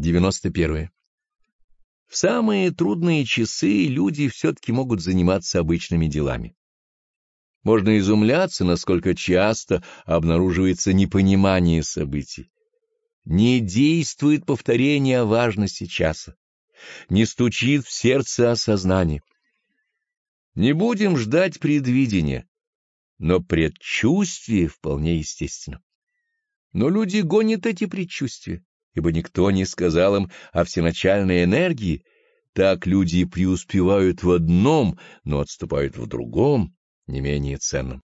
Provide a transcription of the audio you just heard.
91. В самые трудные часы люди все-таки могут заниматься обычными делами. Можно изумляться, насколько часто обнаруживается непонимание событий. Не действует повторение важности часа, не стучит в сердце осознание. Не будем ждать предвидения, но предчувствие вполне естественно. Но люди гонят эти предчувствия, ибо никто не сказал им о всеначальной энергии. Так люди преуспевают в одном, но отступают в другом, не менее ценном.